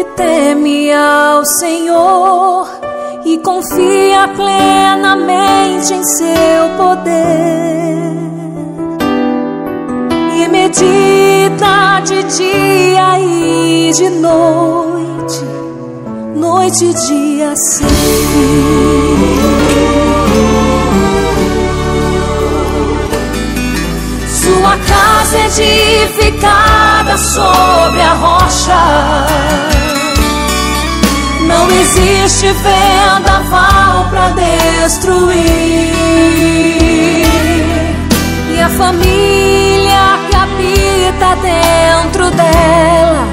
que teme ao Senhor e confia plenamente em seu poder. E medita de dia e de noite, noite e dia sem Sua casa edificada sobre a rocha. Existe vendaval para destruir. E a família que habita dentro dela,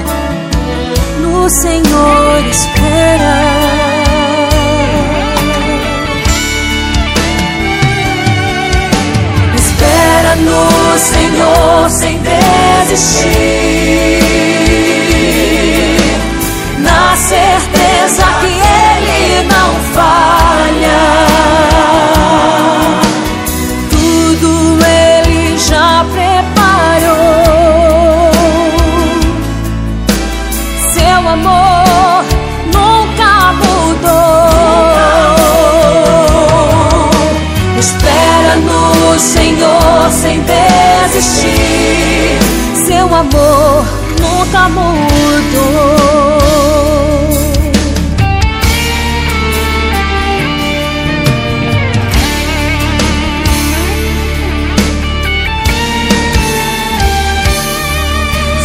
no Senhor espera. Espera no Senhor sem desistir. Sem desistir. Seu amor nunca mudou.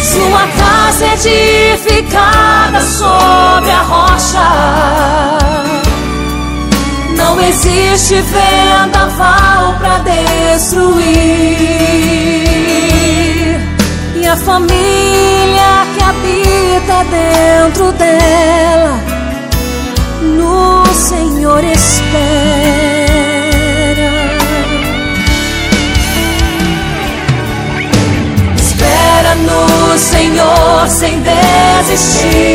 Sua casa é edificada sobre existe vendaval para destruir. E a família que habita dentro dela, no Senhor espera. Espera no Senhor sem desistir.